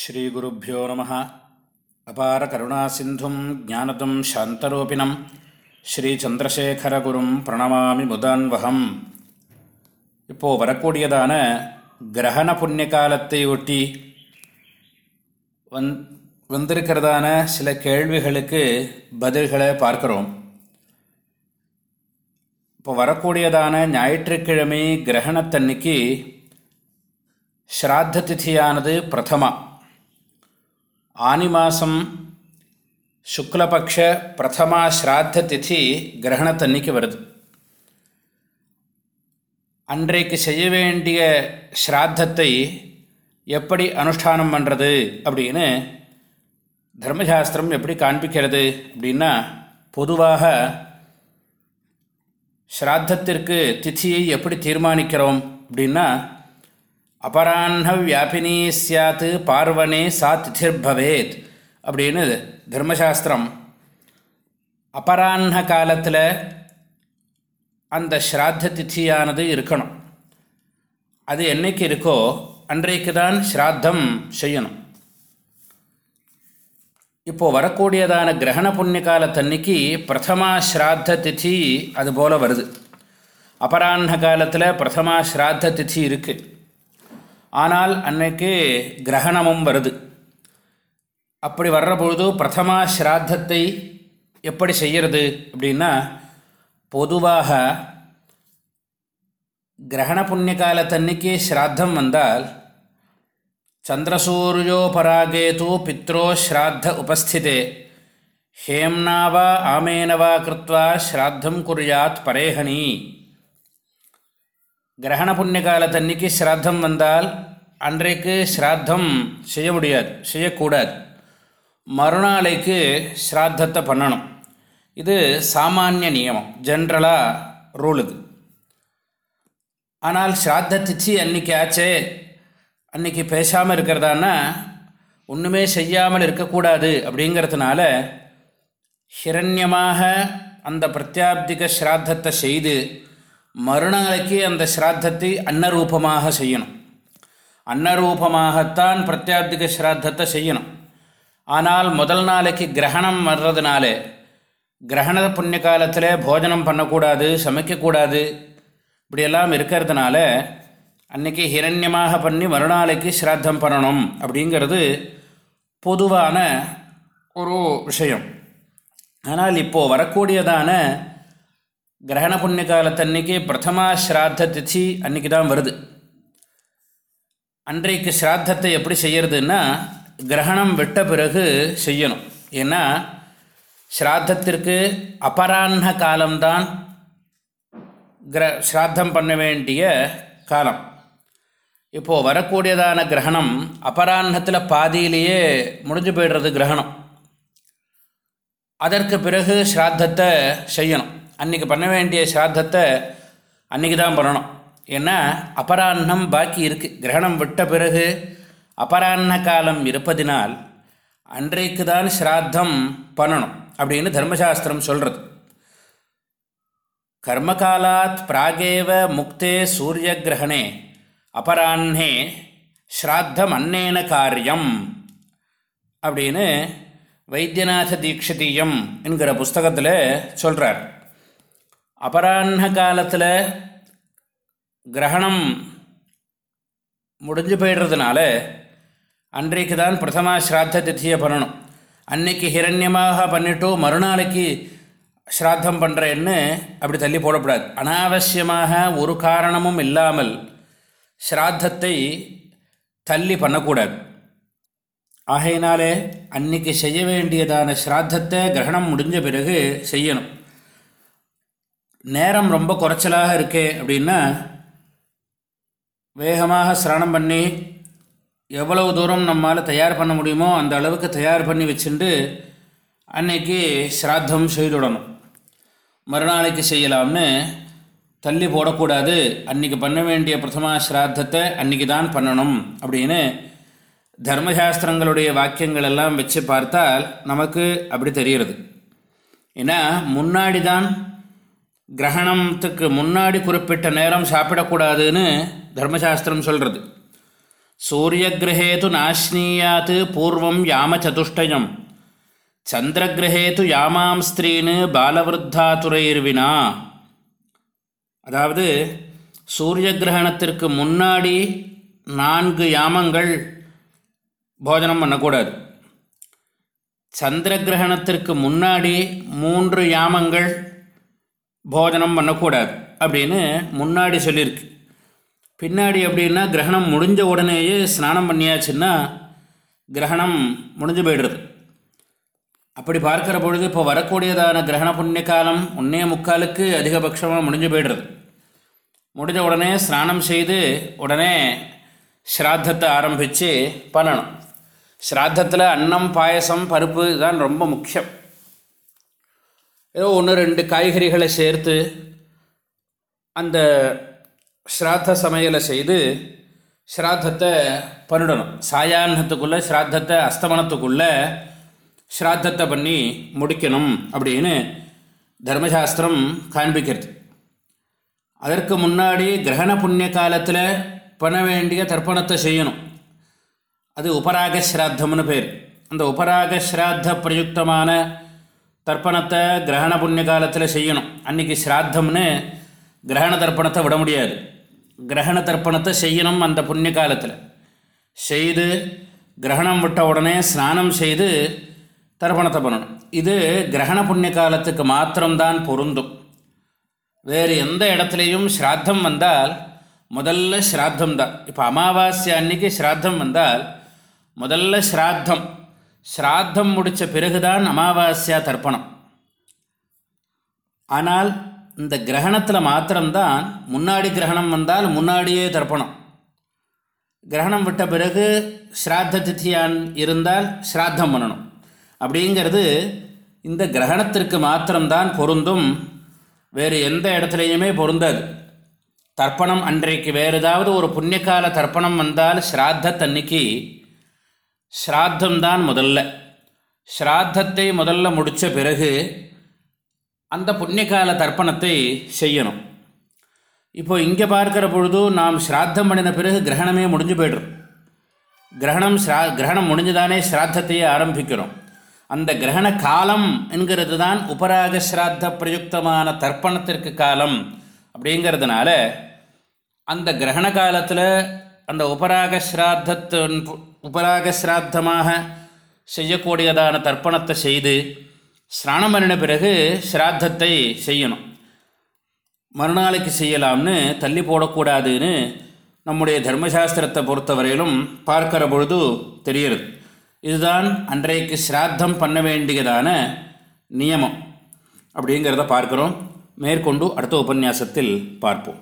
ஸ்ரீகுருப்போ நம. அபார கருணாசிந்தும் ஜானதம் சாந்தரூபிணம். ஸ்ரீச்சந்திரசேகரகுரும் பிரணமாமி முதான்வகம். இப்போது வரக்கூடியதான கிரகண புண்ணிய காலத்தை ஒட்டி வந் வந்திருக்கிறதான சில கேள்விகளுக்கு பதில்களை பார்க்குறோம். இப்போ வரக்கூடியதான ஞாயிற்றுக்கிழமை கிரகணத்தன்னைக்கு ஸ்ராத்த திதியானது பிரதமா. ஆனி மாதம் சுக்லபக்ஷ பிரதமா ஸ்ராத்த திதி கிரகணத்தன்னைக்கு வருது. அன்றைக்கு செய்ய வேண்டிய ஸ்ராத்தத்தை எப்படி அனுஷ்டானம் பண்ணுறது அப்படின்னு தர்மசாஸ்திரம் எப்படி காண்பிக்கிறது அப்படின்னா பொதுவாக ஸ்ராத்தத்திற்கு திதியை எப்படி தீர்மானிக்கிறோம் அப்படின்னா அபராஹ்ன வியாபினி சாத் பார்வனே சா திதிர்பவேத் அப்படின்னு தர்மசாஸ்திரம். அபராஹ்ன காலத்தில் அந்த ஸ்ராத்த திதியானது இருக்கணும். அது என்னைக்கு இருக்கோ அன்றைக்கு தான் ஸ்ராத்தம் செய்யணும். இப்போது வரக்கூடியதான கிரகண புண்ணிய காலத்தன்னைக்கு பிரதமா ஸ்ராத்த திதி அதுபோல் வருது. அபராஹ்ன காலத்தில் பிரதமா ஸ்ராத்த திதி இருக்குது ஆனால் அன்னைக்கு கிரகணமும் வருது. அப்படி வர்ற பொழுது பிரதமா ஸ்ராத்தத்தை எப்படி செய்கிறது அப்படின்னா பொதுவாக கிரகண புண்ணிய காலத்தன்னைக்கு ஸ்ராத்தம் வந்தால் சந்திரசூரியோபராகேது பித்ரோ ஸ்ராத்த உபஸ்திதே ஹேம்னாவா ஆமேனவா கிருத்வா ஸ்ராத்தம் குறியாத் பரேகணி கிரகண புண்ணிய காலத்தன்னைக்கு ஸ்ராத்தம் வந்தால் அன்றைக்கு ஸ்ராத்தம் செய்ய முடியாது செய்யக்கூடாது. மறுநாளைக்கு ஸ்ராத்தத்தை பண்ணணும். இது சாமானிய நியமம் ஜென்ரலாக ரூல் இது. ஆனால் ஸ்ராத்த திதி அன்றைக்கி ஆச்சே அன்றைக்கி பேசாமல் இருக்கிறதானா ஒன்றுமே செய்யாமல் இருக்கக்கூடாது அப்படிங்கிறதுனால ஹிரண்யமாக அந்த பிரத்யாப்திக ஸ்ராத்தத்தை செய்து மறுநாளைக்கு அந்த ஸ்ராத்தத்தை அன்னரூபமாக செய்யணும். அன்னரூபமாகத்தான் பிரத்யாப்திக ஸ்ராத்தத்தை செய்யணும். ஆனால் முதல் நாளைக்கு கிரகணம் வர்றதுனால கிரகண புண்ணிய காலத்தில் போஜனம் பண்ணக்கூடாது சமைக்கக்கூடாது இப்படியெல்லாம் இருக்கிறதுனால அன்றைக்கி ஹிரண்யமாக பண்ணி மறுநாளைக்கு ஸ்ராத்தம் பண்ணணும் அப்படிங்கிறது பொதுவான ஒரு விஷயம். ஆனால் இப்போது வரக்கூடியதான கிரகண புண்ணிய காலத்தன்னைக்கு பிரதமா ஸ்ராத்த திதி அன்றைக்கி தான் வருது. அன்றைக்கு ஸ்ராத்தத்தை எப்படி செய்யறதுன்னா கிரகணம் விட்ட பிறகு செய்யணும். ஏன்னா ஸ்ராத்தத்திற்கு அபராண்ண காலம்தான் கிர ஸ்ராத்தம் பண்ண வேண்டிய காலம். இப்போது வரக்கூடியதான கிரகணம் அபராண்ணத்தில் பாதியிலேயே முடிஞ்சு போய்டுறது கிரகணம். அதற்கு பிறகு ஸ்ராத்தத்தை செய்யணும். அன்றைக்கி பண்ண வேண்டிய சாதத்தை அன்றைக்கி தான் பண்ணணும். ஏன்னா அபராண்ணம் பாக்கி இருக்குது கிரகணம் விட்ட பிறகு அபராஹ்ன காலம் இருப்பதினால் அன்றைக்கு தான் ஸ்ராத்தம் பண்ணணும் அப்படின்னு தர்மசாஸ்திரம் சொல்கிறது கர்மகாலாத் பிராகேவ முக்தே சூரிய கிரகணே அபராஹ்னே ஸ்ராத்தம் அன்னேன காரியம் அப்படின்னு வைத்தியநாத தீட்சிதீயம் என்கிற புஸ்தகத்தில் சொல்கிறார் அபராஹ்ன காலத்தில் கிரகணம் முடிஞ்சு போயிடுறதுனால அன்றைக்கு தான் பிரதமா ஸ்ராத்த திதியை பண்ணணும். அன்னைக்கு ஹிரண்யமாக பண்ணிவிட்டு மறுநாளைக்கு ஸ்ராத்தம் பண்ணுறேன்னு அப்படி தள்ளி போடக்கூடாது. அனாவசியமாக ஒரு காரணமும் இல்லாமல் ஸ்ராத்தத்தை தள்ளி பண்ணக்கூடாது. ஆகையினாலே அன்னைக்கு செய்ய வேண்டியதான ஸ்ராத்தத்தை கிரகணம் முடிஞ்ச பிறகு செய்யணும். நேரம் ரொம்ப குறைச்சலாக இருக்கே அப்படின்னா வேகமாக ஸ்நானம் பண்ணி எவ்வளவு தூரம் நம்மால் தயார் பண்ண முடியுமோ அந்த அளவுக்கு தயார் பண்ணி வச்சுட்டு அன்னைக்கு ஸ்ராத்தம் செய்துடணும் மறுநாளைக்கு செய்யலாம்னு தள்ளி போடக்கூடாது. அன்றைக்கி பண்ண வேண்டிய பிரதமா ஸ்ராத்தத்தை அன்றைக்கி தான் பண்ணணும் அப்படின்னு தர்மசாஸ்திரங்களுடைய வாக்கியங்கள் எல்லாம் வச்சு பார்த்தால் நமக்கு அப்படி தெரிகிறது. ஏன்னா முன்னாடி தான் கிரகணத்துக்கு முன்னாடி குறிப்பிட்ட நேரம் சாப்பிடக்கூடாதுன்னு தர்மசாஸ்திரம் சொல்கிறது சூரியகிரகே து நாஷ்னியாத்து பூர்வம் யாம சதுஷ்டயம் சந்திரகிரகே து யாமாம் ஸ்திரீன்னு பாலவிருத்தாத்துறையிர்வினா அதாவது சூரிய கிரகணத்திற்கு முன்னாடி நான்கு யாமங்கள் போஜனம் பண்ணக்கூடாது. சந்திர கிரகணத்திற்கு முன்னாடி மூன்று யாமங்கள் போஜனம் பண்ணக்கூடாது அப்படின்னு முன்னாடி சொல்லியிருக்கு. பின்னாடி அப்படின்னா கிரகணம் முடிஞ்ச உடனேயே ஸ்நானம் பண்ணியாச்சுன்னா கிரகணம் முடிஞ்சு போயிடுறது. அப்படி பார்க்குற பொழுது இப்போ வரக்கூடியதான கிரகண புண்ணிய காலம் ஒன்றே முக்காலுக்கு அதிகபட்சமாக முடிஞ்சு போயிடுறது. முடிஞ்ச உடனே ஸ்நானம் செய்து உடனே ஸ்ராத்தத்தை ஆரம்பித்து பண்ணணும். ஸ்ராத்தத்தில் அன்னம் பாயசம் பருப்பு இதுதான் ரொம்ப முக்கியம். ஏதோ ஒன்று ரெண்டு காய்கறிகளை சேர்த்து அந்த ஸ்ராத்த சமையலை செய்து ஸ்ராத்தத்தை பண்ணிடணும். சாயான்னத்துக்குள்ளே ஸ்ராத்தத்தை அஸ்தமனத்துக்குள்ளே ஸ்ராத்தத்தை பண்ணி முடிக்கணும் அப்படின்னு தர்மசாஸ்திரம் காண்பிக்கிறது. அதற்கு முன்னாடி கிரகண புண்ணிய காலத்தில் பண்ண வேண்டிய தர்ப்பணத்தை செய்யணும். அது உபராக ஸ்ராத்தம்னு பேர். அந்த உபராக ஸ்ராத்த பிரயுக்தமான தர்ப்பணத்தை கிரகண புண்ணிய காலத்தில் செய்யணும். அன்றைக்கி ஸ்ராத்தம்னு கிரகண தர்ப்பணத்தை விட முடியாது. கிரகண தர்ப்பணத்தை செய்யணும் அந்த புண்ணிய காலத்தில். செய்து கிரகணம் விட்ட உடனே ஸ்நானம் செய்து தர்ப்பணத்தை பண்ணணும். இது கிரகண புண்ணிய காலத்துக்கு மாத்திரம்தான் பொருந்தும். வேறு எந்த இடத்துலையும் ஸ்ராத்தம் வந்தால் முதல்ல ஸ்ராத்தம் தான் இப்போ அமாவாஸ்யா அன்னைக்கு ஸ்ராத்தம் வந்தால் முதல்ல ஸ்ராத்தம் ஸ்ராத்தம் முடித்த பிறகுதான் அமாவாஸ்யா தர்ப்பணம். ஆனால் இந்த கிரகணத்தில் மாத்திரம்தான் முன்னாடி கிரகணம் வந்தால் முன்னாடியே தர்ப்பணம். கிரகணம் விட்ட பிறகு ஸ்ராத்த தித்தியான் இருந்தால் ஸ்ராத்தம் பண்ணணும். அப்படிங்கிறது இந்த கிரகணத்திற்கு மாத்திரம்தான் பொருந்தும் வேறு எந்த இடத்துலையுமே பொருந்தாது. தர்ப்பணம் அன்றைக்கு வேறு ஏதாவது ஒரு புண்ணியகால தர்ப்பணம் வந்தால் ஸ்ராத்தத்தன்னைக்கு ஸ்ராத்தம்தான் முதல்ல. ஸ்ராத்தத்தை முதல்ல முடித்த பிறகு அந்த புண்ணியகால தர்ப்பணத்தை செய்யணும். இப்போ இங்கே பார்க்குற பொழுது நாம் ஸ்ராத்தம் பண்ணின பிறகு கிரகணமே முடிஞ்சு போய்டும். கிரகணம் ஸ்ரா கிரகணம் முடிஞ்சுதானே ஸ்ராத்தத்தையே ஆரம்பிக்கிறோம். அந்த கிரகண காலம் என்கிறது தான் உபராக ஸ்ராத்த பிரயுக்தமான தர்ப்பணத்திற்கு காலம் அப்படிங்கிறதுனால அந்த கிரகண காலத்தில் அந்த உபராக ஸ்ராத்தத்தின் உபராக சிராத்தமாக செய்யக்கூடியதான தர்ப்பணத்தை செய்து ஸ்நானம் பண்ணின பிறகு ஸ்ராத்தத்தை செய்யணும். மறுநாளைக்கு செய்யலாம்னு தள்ளி போடக்கூடாதுன்னு நம்முடைய தர்மசாஸ்திரத்தை பொறுத்தவரையிலும் பார்க்கிற பொழுது தெரிகிறது. இதுதான் அன்றைக்கு ஸ்ராத்தம் பண்ண வேண்டியதான நியமம். அப்படிங்கிறத பார்க்குறோம். மேற்கொண்டு அடுத்த உபன்யாசத்தில் பார்ப்போம்.